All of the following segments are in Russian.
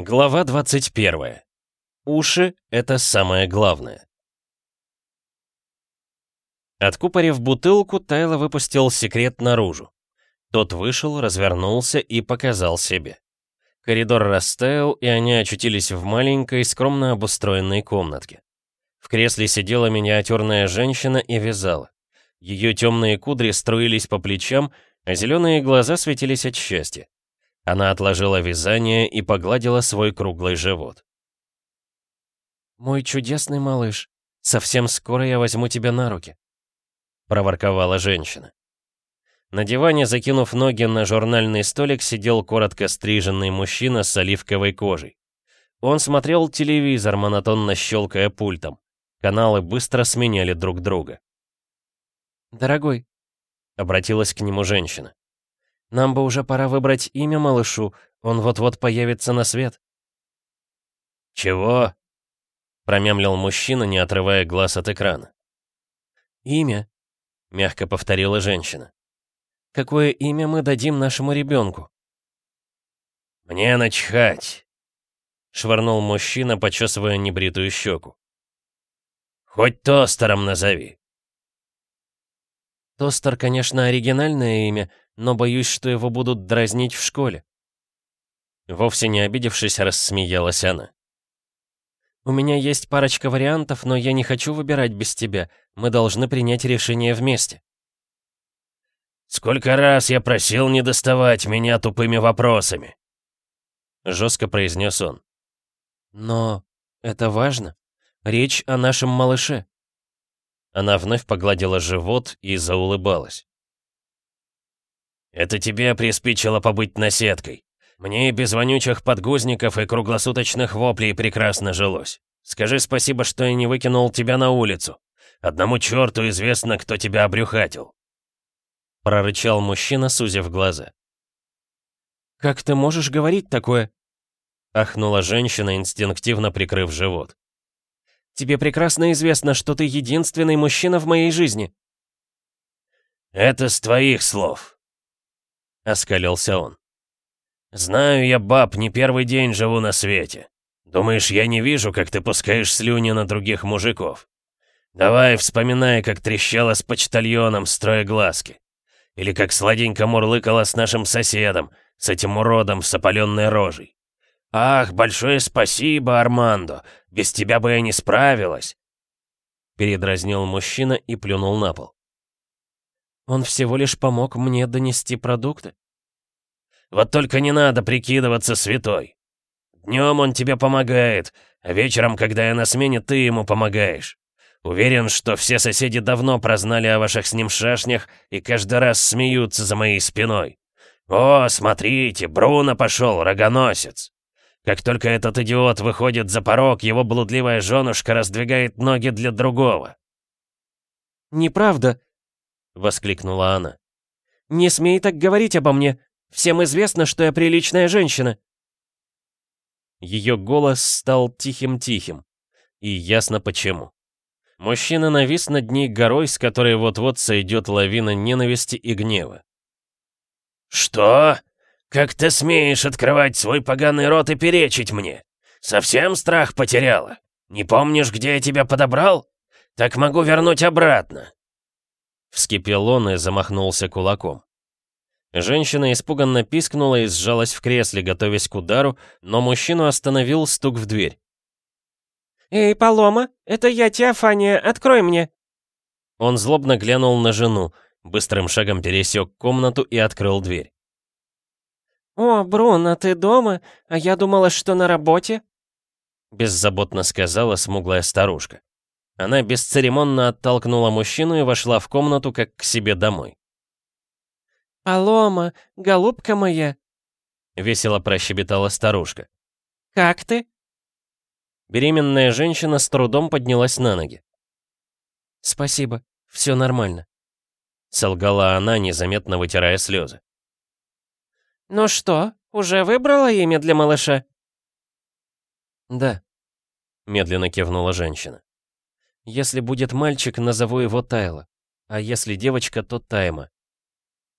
Глава 21. Уши — это самое главное. Откупорив бутылку, Тайло выпустил секрет наружу. Тот вышел, развернулся и показал себе. Коридор растаял, и они очутились в маленькой, скромно обустроенной комнатке. В кресле сидела миниатюрная женщина и вязала. Ее темные кудри струились по плечам, а зеленые глаза светились от счастья. Она отложила вязание и погладила свой круглый живот. «Мой чудесный малыш, совсем скоро я возьму тебя на руки», — проворковала женщина. На диване, закинув ноги на журнальный столик, сидел коротко стриженный мужчина с оливковой кожей. Он смотрел телевизор, монотонно щелкая пультом. Каналы быстро сменяли друг друга. «Дорогой», — обратилась к нему женщина, нам бы уже пора выбрать имя малышу. Он вот-вот появится на свет». «Чего?» — промямлил мужчина, не отрывая глаз от экрана. «Имя», — мягко повторила женщина. «Какое имя мы дадим нашему ребенку?» «Мне начхать», — швырнул мужчина, почесывая небритую щеку. «Хоть тостером назови». «Тостер, конечно, оригинальное имя, но боюсь, что его будут дразнить в школе». Вовсе не обидевшись, рассмеялась она. «У меня есть парочка вариантов, но я не хочу выбирать без тебя. Мы должны принять решение вместе». «Сколько раз я просил не доставать меня тупыми вопросами!» Жестко произнес он. «Но это важно. Речь о нашем малыше». Она вновь погладила живот и заулыбалась. Это тебе приспичило побыть наседкой. Мне и без вонючих подгузников и круглосуточных воплей прекрасно жилось. Скажи спасибо, что я не выкинул тебя на улицу. Одному черту известно, кто тебя обрюхатил. Прорычал мужчина, сузив глаза. «Как ты можешь говорить такое?» Ахнула женщина, инстинктивно прикрыв живот. «Тебе прекрасно известно, что ты единственный мужчина в моей жизни». «Это с твоих слов», оскалился он. «Знаю я баб не первый день живу на свете. Думаешь, я не вижу, как ты пускаешь слюни на других мужиков? Давай, вспоминай, как трещала с почтальоном, строя глазки. Или как сладенько мурлыкала с нашим соседом, с этим уродом с опаленной рожей. Ах, большое спасибо, Армандо, без тебя бы я не справилась!» Передразнил мужчина и плюнул на пол. Он всего лишь помог мне донести продукты. Вот только не надо прикидываться святой. Днем он тебе помогает, а вечером, когда я на смене, ты ему помогаешь. Уверен, что все соседи давно прознали о ваших с ним шашнях и каждый раз смеются за моей спиной. О, смотрите, Бруно пошел, рогоносец. Как только этот идиот выходит за порог, его блудливая женушка раздвигает ноги для другого. «Неправда», — воскликнула она. «Не смей так говорить обо мне! Всем известно, что я приличная женщина!» Ее голос стал тихим-тихим. И ясно почему. Мужчина навис над ней горой, с которой вот-вот сойдет лавина ненависти и гнева. «Что? Как ты смеешь открывать свой поганый рот и перечить мне? Совсем страх потеряла? Не помнишь, где я тебя подобрал? Так могу вернуть обратно. Вскипел он и замахнулся кулаком. Женщина испуганно пискнула и сжалась в кресле, готовясь к удару, но мужчину остановил стук в дверь. «Эй, Палома, это я, Теофания, открой мне!» Он злобно глянул на жену, быстрым шагом пересек комнату и открыл дверь. «О, Бруно, ты дома? А я думала, что на работе?» Беззаботно сказала смуглая старушка. Она бесцеремонно оттолкнула мужчину и вошла в комнату, как к себе домой. «Алома, голубка моя!» — весело прощебетала старушка. «Как ты?» Беременная женщина с трудом поднялась на ноги. «Спасибо, все нормально», — солгала она, незаметно вытирая слезы. «Ну что, уже выбрала имя для малыша?» «Да», — медленно кивнула женщина. Если будет мальчик, назову его Тайло. А если девочка, то Тайма.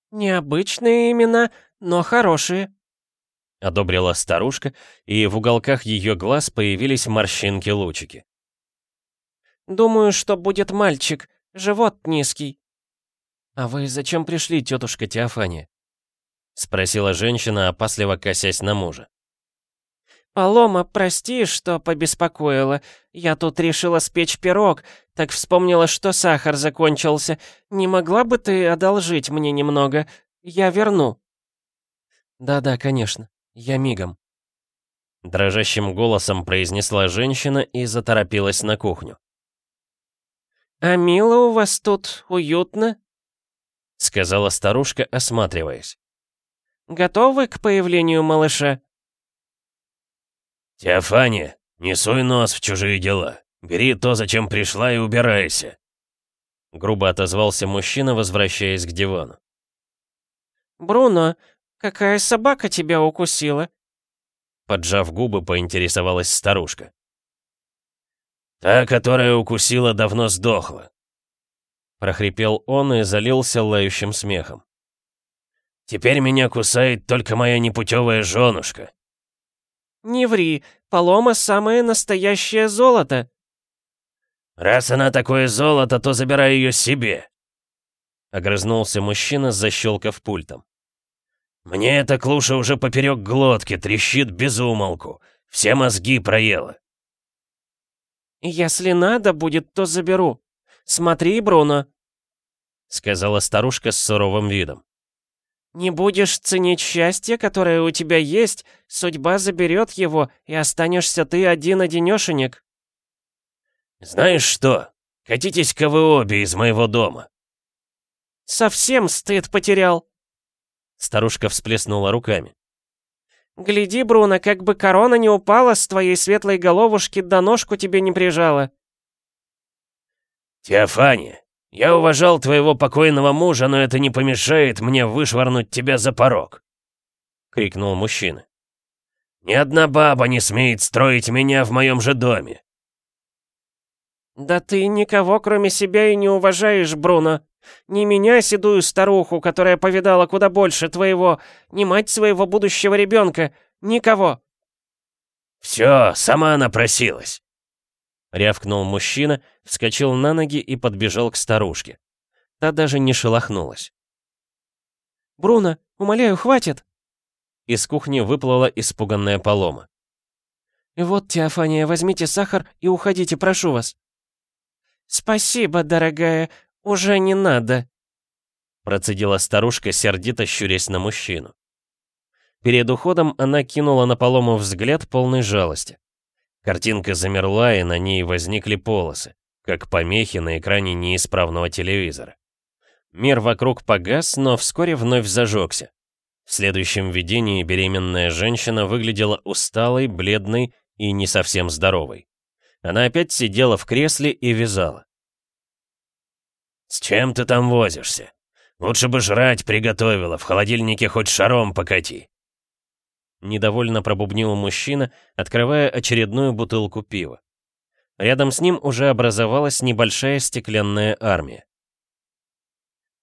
«Необычные имена, но хорошие», — одобрила старушка, и в уголках ее глаз появились морщинки-лучики. «Думаю, что будет мальчик, живот низкий». «А вы зачем пришли, тетушка Теофания?» — спросила женщина, опасливо косясь на мужа. «Алома, прости, что побеспокоила. Я тут решила спечь пирог, так вспомнила, что сахар закончился. Не могла бы ты одолжить мне немного? Я верну». «Да-да, конечно. Я мигом». Дрожащим голосом произнесла женщина и заторопилась на кухню. «А мило у вас тут, уютно?» — сказала старушка, осматриваясь. «Готовы к появлению малыша?» «Теофания, не суй нос в чужие дела. Бери то, зачем пришла, и убирайся». Грубо отозвался мужчина, возвращаясь к дивану. «Бруно, какая собака тебя укусила?» Поджав губы, поинтересовалась старушка. «Та, которая укусила, давно сдохла», — прохрипел он и залился лающим смехом. «Теперь меня кусает только моя непутевая женушка». Не ври, полома самое настоящее золото!» «Раз она такое золото, то забирай ее себе!» Огрызнулся мужчина, защелкав пультом. «Мне эта клуша уже поперек глотки, трещит без умолку. Все мозги проела». «Если надо будет, то заберу. Смотри, Бруно!» Сказала старушка с суровым видом. Не будешь ценить счастье, которое у тебя есть, судьба заберет его, и останешься ты один-одинешенек». «Знаешь что? Катитесь-ка вы обе из моего дома». «Совсем стыд потерял». Старушка всплеснула руками. «Гляди, Бруно, как бы корона не упала с твоей светлой головушки, да ножку тебе не прижала». «Теофания, я уважал твоего покойного мужа, но это не помешает мне вышвырнуть тебя за порог!» — крикнул мужчина. «Ни одна баба не смеет строить меня в моем же доме!» «Да ты никого, кроме себя, и не уважаешь, Бруно. Ни меня, седую старуху, которая повидала куда больше твоего, ни мать своего будущего ребенка, никого!» «Все, сама она просилась. Рявкнул мужчина, вскочил на ноги и подбежал к старушке. Та даже не шелохнулась. «Бруно, умоляю, хватит!» Из кухни выплыла испуганная полома. «Вот, Теофания, возьмите сахар и уходите, прошу вас». «Спасибо, дорогая, уже не надо», процедила старушка, сердито щурясь на мужчину. Перед уходом она кинула на Полому взгляд полной жалости. Картинка замерла, и на ней возникли полосы, как помехи на экране неисправного телевизора. Мир вокруг погас, но вскоре вновь зажегся. В следующем видении беременная женщина выглядела усталой, бледной и не совсем здоровой. Она опять сидела в кресле и вязала. «С чем ты там возишься? Лучше бы жрать приготовила, в холодильнике хоть шаром покати», Недовольно пробубнил мужчина, открывая очередную бутылку пива. Рядом с ним уже образовалась небольшая стеклянная армия.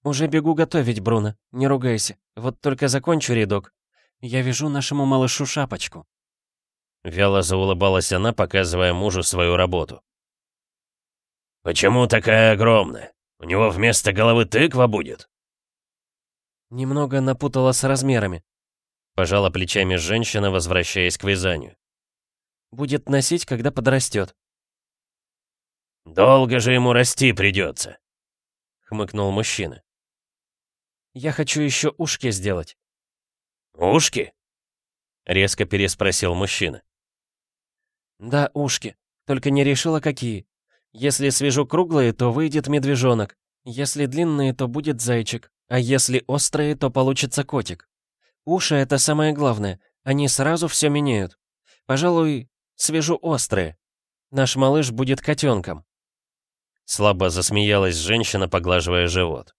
«Уже бегу готовить, Бруно. Не ругайся. Вот только закончу рядок. Я вяжу нашему малышу шапочку». Вяло заулыбалась она, показывая мужу свою работу. «Почему такая огромная? У него вместо головы тыква будет?» Немного напутала с размерами. Пожала плечами женщина, возвращаясь к вязанию. «Будет носить, когда подрастет». «Долго же ему расти придется», — хмыкнул мужчина. «Я хочу еще ушки сделать». «Ушки?» — резко переспросил мужчина. «Да, ушки. Только не решила, какие. Если свяжу круглые, то выйдет медвежонок. Если длинные, то будет зайчик. А если острые, то получится котик. Уши — это самое главное. Они сразу все меняют. Пожалуй, свяжу острые. Наш малыш будет котенком. Слабо засмеялась женщина, поглаживая живот.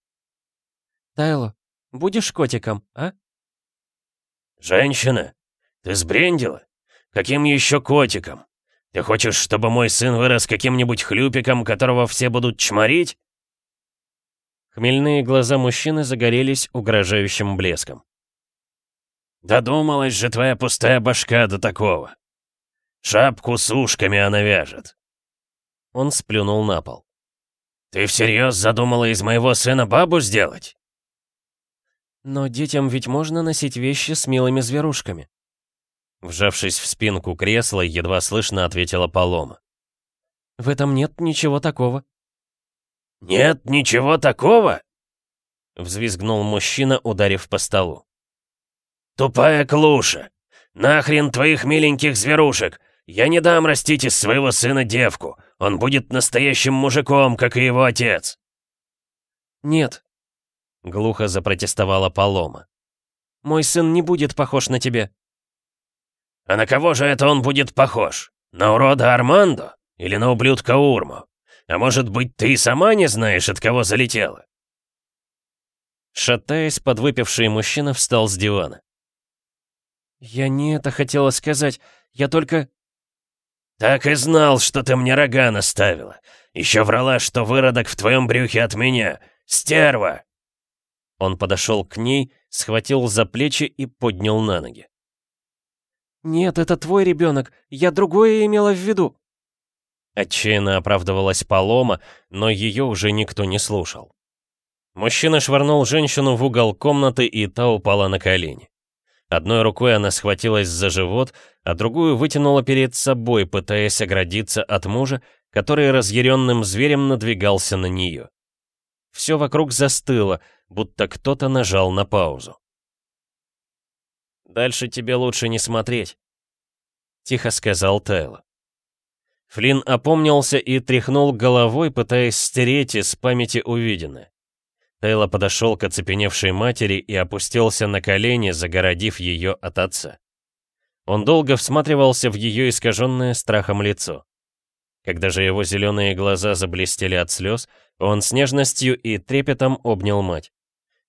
Тайло, будешь котиком, а? Женщина, ты сбрендила? Каким еще котиком? Ты хочешь, чтобы мой сын вырос каким-нибудь хлюпиком, которого все будут чморить? Хмельные глаза мужчины загорелись угрожающим блеском. Додумалась же твоя пустая башка до такого. Шапку с ушками она вяжет. Он сплюнул на пол. Ты всерьез задумала из моего сына бабу сделать? Но детям ведь можно носить вещи с милыми зверушками. Вжавшись в спинку кресла, едва слышно ответила Полома. В этом нет ничего такого. Нет ничего такого? Взвизгнул мужчина, ударив по столу. «Тупая клуша! Нахрен твоих миленьких зверушек! Я не дам растить из своего сына девку! Он будет настоящим мужиком, как и его отец!» «Нет», — глухо запротестовала Палома. «Мой сын не будет похож на тебя». «А на кого же это он будет похож? На урода Армандо или на ублюдка Урму? А может быть, ты сама не знаешь, от кого залетела?» Шатаясь, подвыпивший мужчина встал с дивана. «Я не это хотела сказать. Я только...» «Так и знал, что ты мне рога наставила. Еще врала, что выродок в твоем брюхе от меня. Стерва!» Он подошел к ней, схватил за плечи и поднял на ноги. «Нет, это твой ребенок. Я другое имела в виду». Отчаянно оправдывалась Палома, но ее уже никто не слушал. Мужчина швырнул женщину в угол комнаты, и та упала на колени. Одной рукой она схватилась за живот, а другую вытянула перед собой, пытаясь оградиться от мужа, который разъяренным зверем надвигался на нее. Все вокруг застыло, будто кто-то нажал на паузу. «Дальше тебе лучше не смотреть», — тихо сказал Тайло. Флинн опомнился и тряхнул головой, пытаясь стереть из памяти увиденное. Тейло подошел к оцепеневшей матери и опустился на колени, загородив ее от отца. Он долго всматривался в ее искаженное страхом лицо. Когда же его зеленые глаза заблестели от слез, он с нежностью и трепетом обнял мать.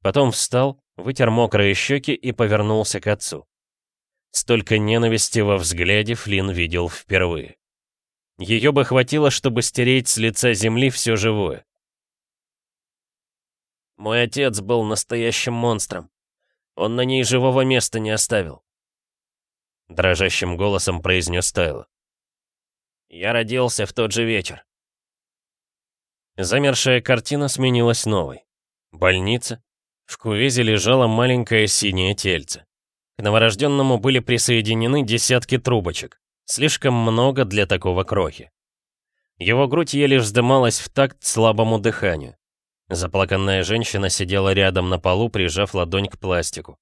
Потом встал, вытер мокрые щеки и повернулся к отцу. Столько ненависти во взгляде Флинн видел впервые. Ее бы хватило, чтобы стереть с лица земли все живое. Мой отец был настоящим монстром. Он на ней живого места не оставил. Дрожащим голосом произнес Тайло. Я родился в тот же вечер. Замершая картина сменилась новой. Больница. В кувезе лежало маленькое синее тельце. К новорожденному были присоединены десятки трубочек. Слишком много для такого крохи. Его грудь еле вздымалась в такт слабому дыханию. Заплаканная женщина сидела рядом на полу, прижав ладонь к пластику.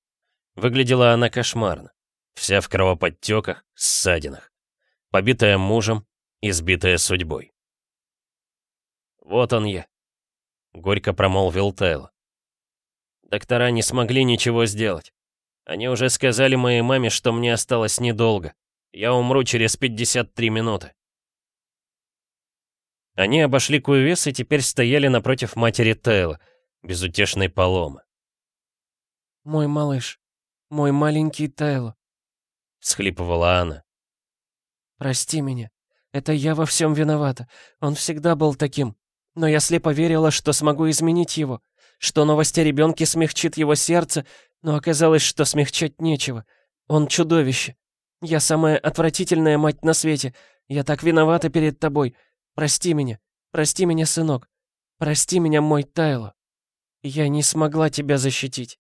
Выглядела она кошмарно. Вся в кровоподтеках, ссадинах. Побитая мужем, избитая судьбой. «Вот он я», — горько промолвил Тайло. «Доктора не смогли ничего сделать. Они уже сказали моей маме, что мне осталось недолго. Я умру через 53 минуты». Они обошли кувес и теперь стояли напротив матери Тейла, безутешной поломы. «Мой малыш, мой маленький Тейло», — схлипывала она. «Прости меня. Это я во всем виновата. Он всегда был таким. Но я слепо верила, что смогу изменить его, что новость о ребенке смягчит его сердце, но оказалось, что смягчать нечего. Он чудовище. Я самая отвратительная мать на свете. Я так виновата перед тобой. Прости меня, прости меня, сынок. Прости меня, мой Тайло. Я не смогла тебя защитить.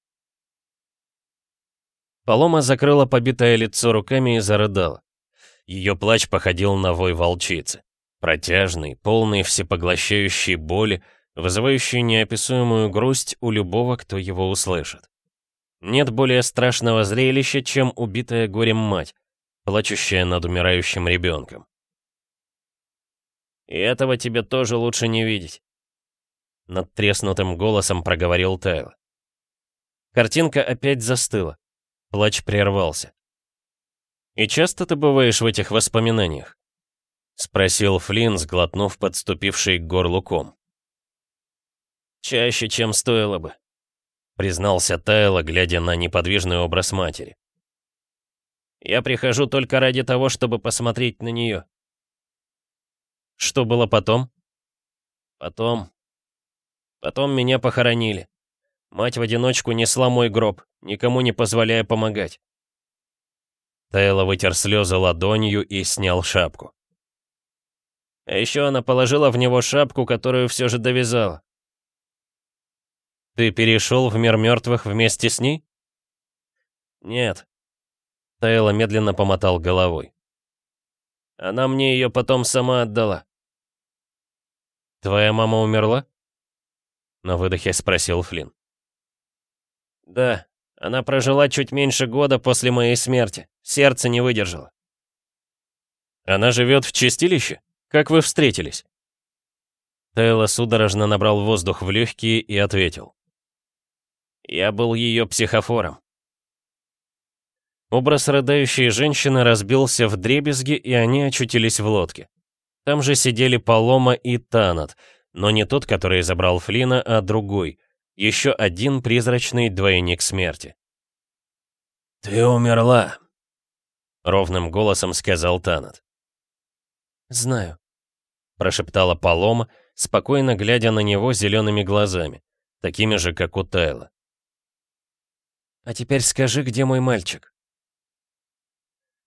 Полома закрыла побитое лицо руками и зарыдала. Ее плач походил на вой волчицы. Протяжный, полный всепоглощающей боли, вызывающий неописуемую грусть у любого, кто его услышит. Нет более страшного зрелища, чем убитая горем мать, плачущая над умирающим ребенком. И этого тебе тоже лучше не видеть. Над треснутым голосом проговорил Тайл. Картинка опять застыла. Плач прервался. «И часто ты бываешь в этих воспоминаниях?» — спросил Флинн, сглотнув подступивший к горлу ком. «Чаще, чем стоило бы», — признался Тайло, глядя на неподвижный образ матери. «Я прихожу только ради того, чтобы посмотреть на нее. Что было потом? Потом... Потом меня похоронили. Мать в одиночку несла мой гроб, никому не позволяя помогать. Тайло вытер слезы ладонью и снял шапку. А еще она положила в него шапку, которую все же довязала. «Ты перешел в мир мертвых вместе с ней?» «Нет». Тайла медленно помотал головой. «Она мне ее потом сама отдала. Твоя мама умерла? На выдохе спросил Флинн. Да, она прожила чуть меньше года после моей смерти. Сердце не выдержало. Она живет в чистилище? Как вы встретились? Тейло судорожно набрал воздух в легкие и ответил. Я был ее психофором. Образ рыдающей женщины разбился в дребезги, и они очутились в лодке. Там же сидели Полома и Танат, но не тот, который забрал Флина, а другой, еще один призрачный двойник смерти. «Ты умерла», — ровным голосом сказал Танат. «Знаю», — прошептала Полома, спокойно глядя на него зелеными глазами, такими же, как у Тайла. «А теперь скажи, где мой мальчик?»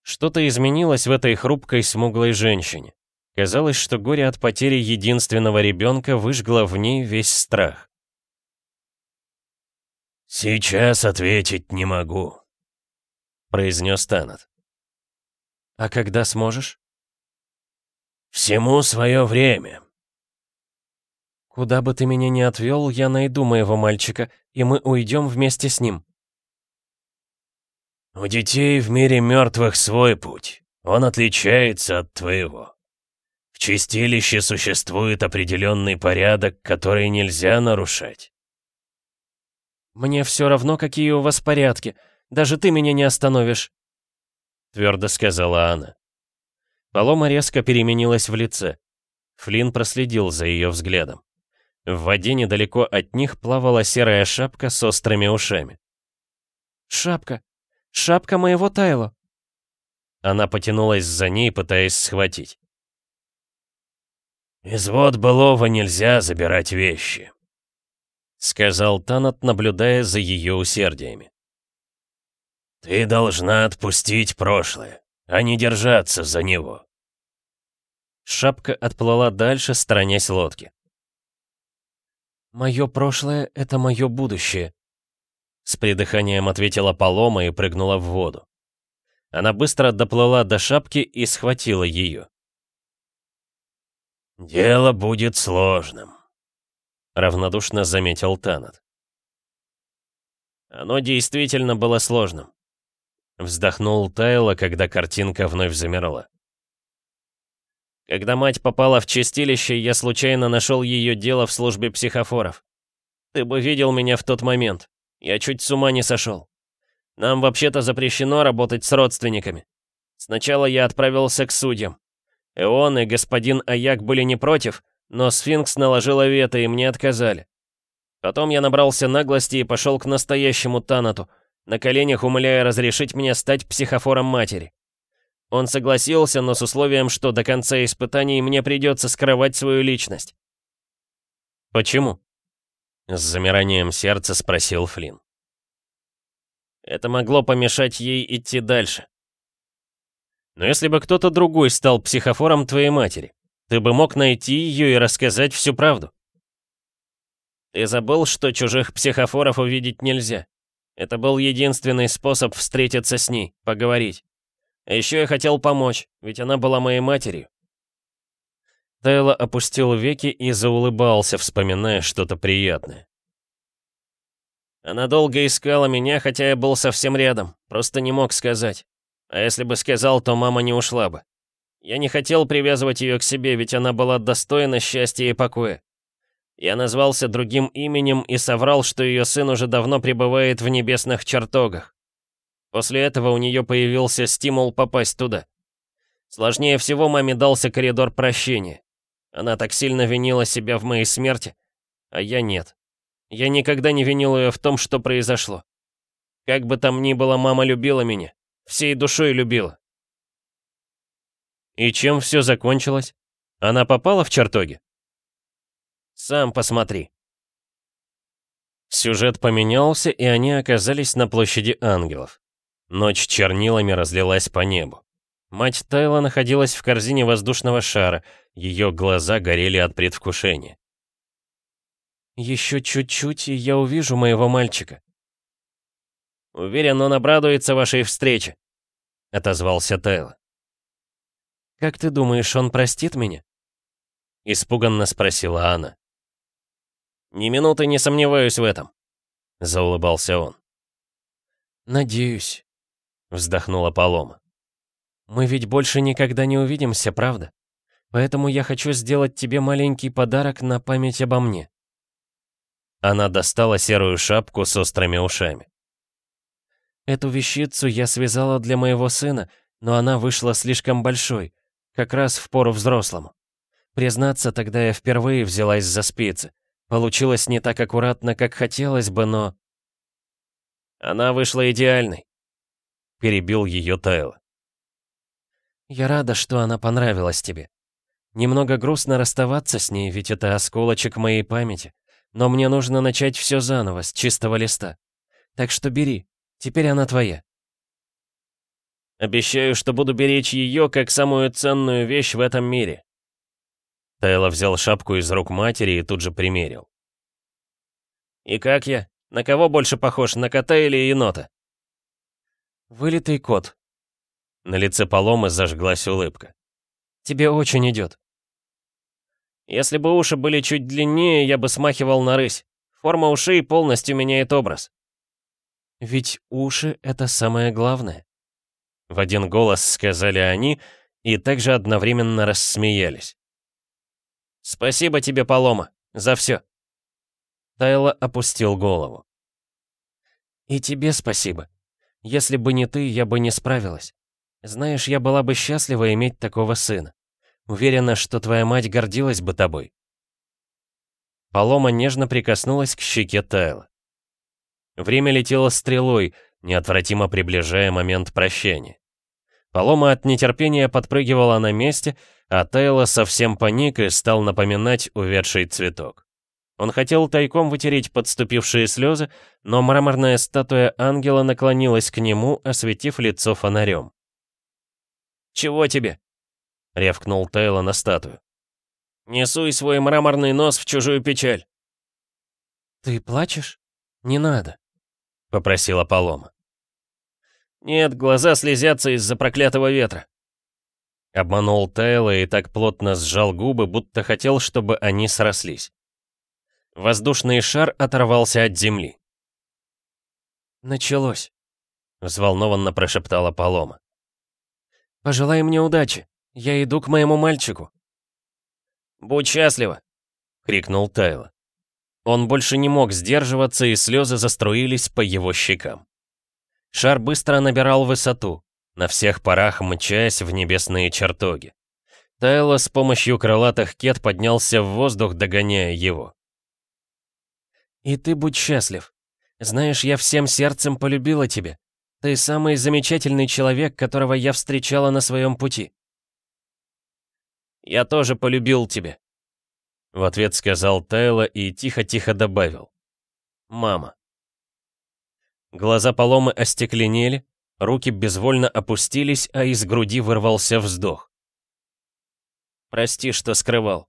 Что-то изменилось в этой хрупкой, смуглой женщине. Казалось, что горе от потери единственного ребенка выжгло в ней весь страх. «Сейчас ответить не могу», — произнес Танат. «А когда сможешь?» «Всему свое время». «Куда бы ты меня ни отвел, я найду моего мальчика, и мы уйдем вместе с ним». «У детей в мире мертвых свой путь. Он отличается от твоего чистилище существует определенный порядок, который нельзя нарушать. Мне все равно, какие у вас порядки. Даже ты меня не остановишь. Твердо сказала она. Полома резко переменилась в лице. Флинн проследил за ее взглядом. В воде недалеко от них плавала серая шапка с острыми ушами. «Шапка! Шапка моего Тайла!» Она потянулась за ней, пытаясь схватить. «Из вот былого нельзя забирать вещи», — сказал Танат, наблюдая за ее усердиями. «Ты должна отпустить прошлое, а не держаться за него». Шапка отплыла дальше, сторонясь лодки. «Мое прошлое — это мое будущее», — с придыханием ответила Палома и прыгнула в воду. Она быстро доплыла до шапки и схватила ее. «Дело будет сложным», — равнодушно заметил Танат. «Оно действительно было сложным», — вздохнул Тайло, когда картинка вновь замерла. «Когда мать попала в чистилище, я случайно нашел ее дело в службе психофоров. Ты бы видел меня в тот момент. Я чуть с ума не сошел. Нам вообще-то запрещено работать с родственниками. Сначала я отправился к судьям, и он, и господин Аяк были не против, но сфинкс наложила вето, и мне отказали. Потом я набрался наглости и пошел к настоящему Танату, на коленях умоляя разрешить мне стать психофором матери. Он согласился, но с условием, что до конца испытаний мне придется скрывать свою личность. «Почему?» — с замиранием сердца спросил Флинн. Это могло помешать ей идти дальше. Но если бы кто-то другой стал психофором твоей матери, ты бы мог найти ее и рассказать всю правду. Ты забыл, что чужих психофоров увидеть нельзя. Это был единственный способ встретиться с ней, поговорить. А еще я хотел помочь, ведь она была моей матерью. Тайло опустил веки и заулыбался, вспоминая что-то приятное. Она долго искала меня, хотя я был совсем рядом, просто не мог сказать. А если бы сказал, то мама не ушла бы. Я не хотел привязывать ее к себе, ведь она была достойна счастья и покоя. Я назвался другим именем и соврал, что ее сын уже давно пребывает в небесных чертогах. После этого у нее появился стимул попасть туда. Сложнее всего маме дался коридор прощения. Она так сильно винила себя в моей смерти, а я нет. Я никогда не винил ее в том, что произошло. Как бы там ни было, мама любила меня всей душой любила. И чем все закончилось? Она попала в чертоги? Сам посмотри. Сюжет поменялся, и они оказались на площади ангелов. Ночь чернилами разлилась по небу. Мать Тайла находилась в корзине воздушного шара, ее глаза горели от предвкушения. «Еще чуть-чуть, и я увижу моего мальчика», Уверен, он обрадуется вашей встрече», — отозвался Тейлор. «Как ты думаешь, он простит меня?» — испуганно спросила она. «Ни минуты не сомневаюсь в этом», — заулыбался он. «Надеюсь», — вздохнула Палома. «Мы ведь больше никогда не увидимся, правда? Поэтому я хочу сделать тебе маленький подарок на память обо мне». Она достала серую шапку с острыми ушами. Эту вещицу я связала для моего сына, но она вышла слишком большой, как раз в пору взрослому. Признаться, тогда я впервые взялась за спицы. Получилось не так аккуратно, как хотелось бы, но... Она вышла идеальной. Перебил ее Тайло. Я рада, что она понравилась тебе. Немного грустно расставаться с ней, ведь это осколочек моей памяти. Но мне нужно начать все заново, с чистого листа. Так что бери, Теперь она твоя». «Обещаю, что буду беречь ее как самую ценную вещь в этом мире». Тайло взял шапку из рук матери и тут же примерил. «И как я? На кого больше похож, на кота или енота?» «Вылитый кот». На лице Паломы зажглась улыбка. «Тебе очень идет». «Если бы уши были чуть длиннее, я бы смахивал на рысь. Форма ушей полностью меняет образ». Ведь уши — это самое главное. В один голос сказали они и также одновременно рассмеялись. «Спасибо тебе, Полома, за все!» Тайло опустил голову. «И тебе спасибо. Если бы не ты, я бы не справилась. Знаешь, я была бы счастлива иметь такого сына. Уверена, что твоя мать гордилась бы тобой». Полома нежно прикоснулась к щеке Тайла. Время летело стрелой, неотвратимо приближая момент прощения. Полома от нетерпения подпрыгивала на месте, а Тайло совсем паник и стал напоминать увядший цветок. Он хотел тайком вытереть подступившие слезы, но мраморная статуя ангела наклонилась к нему, осветив лицо фонарем. «Чего тебе?» — рявкнул Тайло на статую. «Не суй свой мраморный нос в чужую печаль!» «Ты плачешь? Не надо!» — попросила Полома. «Нет, глаза слезятся из-за проклятого ветра». Обманул Тайла и так плотно сжал губы, будто хотел, чтобы они срослись. Воздушный шар оторвался от земли. «Началось», — взволнованно прошептала Полома. «Пожелай мне удачи. Я иду к моему мальчику». «Будь счастлива!» — крикнул Тайла. Он больше не мог сдерживаться, и слезы заструились по его щекам. Шар быстро набирал высоту, на всех парах мчаясь в небесные чертоги. Тайло с помощью крылатых кет поднялся в воздух, догоняя его. «И ты будь счастлив. Знаешь, я всем сердцем полюбила тебя. Ты самый замечательный человек, которого я встречала на своем пути». «Я тоже полюбил тебя», в ответ сказал Тайло и тихо-тихо добавил. «Мама». Глаза Паломы остекленели, руки безвольно опустились, а из груди вырвался вздох. «Прости, что скрывал»,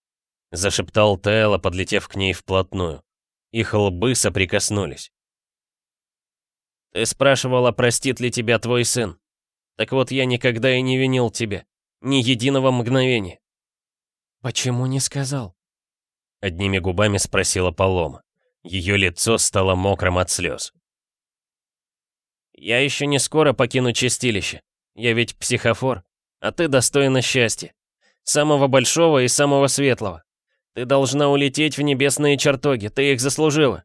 — зашептал Тайло, подлетев к ней вплотную. Их лбы соприкоснулись. «Ты спрашивала, простит ли тебя твой сын. Так вот, я никогда и не винил тебя. Ни единого мгновения. «Почему не сказал?» Одними губами спросила Полома. Ее лицо стало мокрым от слез. «Я еще не скоро покину чистилище. Я ведь психофор, а ты достойна счастья. Самого большого и самого светлого. Ты должна улететь в небесные чертоги, ты их заслужила».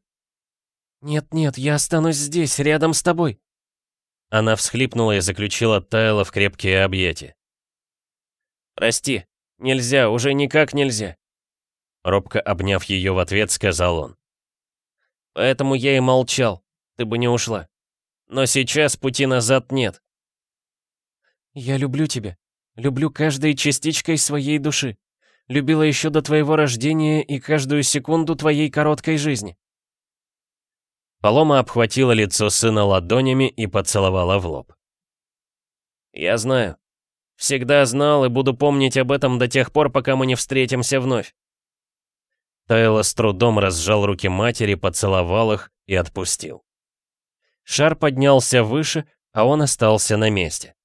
«Нет-нет, я останусь здесь, рядом с тобой». Она всхлипнула и заключила Тайла в крепкие объятия. «Прости, Нельзя, уже никак нельзя!» Робко обняв ее в ответ, сказал он. «Поэтому я и молчал. Ты бы не ушла. Но сейчас пути назад нет». «Я люблю тебя. Люблю каждой частичкой своей души. Любила еще до твоего рождения и каждую секунду твоей короткой жизни». Полома обхватила лицо сына ладонями и поцеловала в лоб. «Я знаю. Всегда знал и буду помнить об этом до тех пор, пока мы не встретимся вновь. Тайло с трудом разжал руки матери, поцеловал их и отпустил. Шар поднялся выше, а он остался на месте.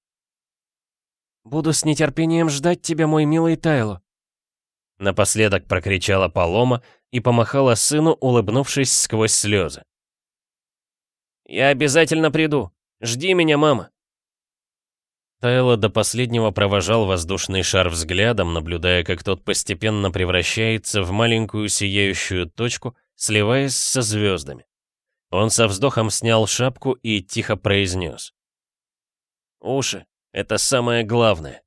«Буду с нетерпением ждать тебя, мой милый Тайло!» Напоследок прокричала Палома и помахала сыну, улыбнувшись сквозь слезы. «Я обязательно приду. Жди меня, мама!» Тайло до последнего провожал воздушный шар взглядом, наблюдая, как тот постепенно превращается в маленькую сияющую точку, сливаясь со звездами. Он со вздохом снял шапку и тихо произнес. «Уши — это самое главное.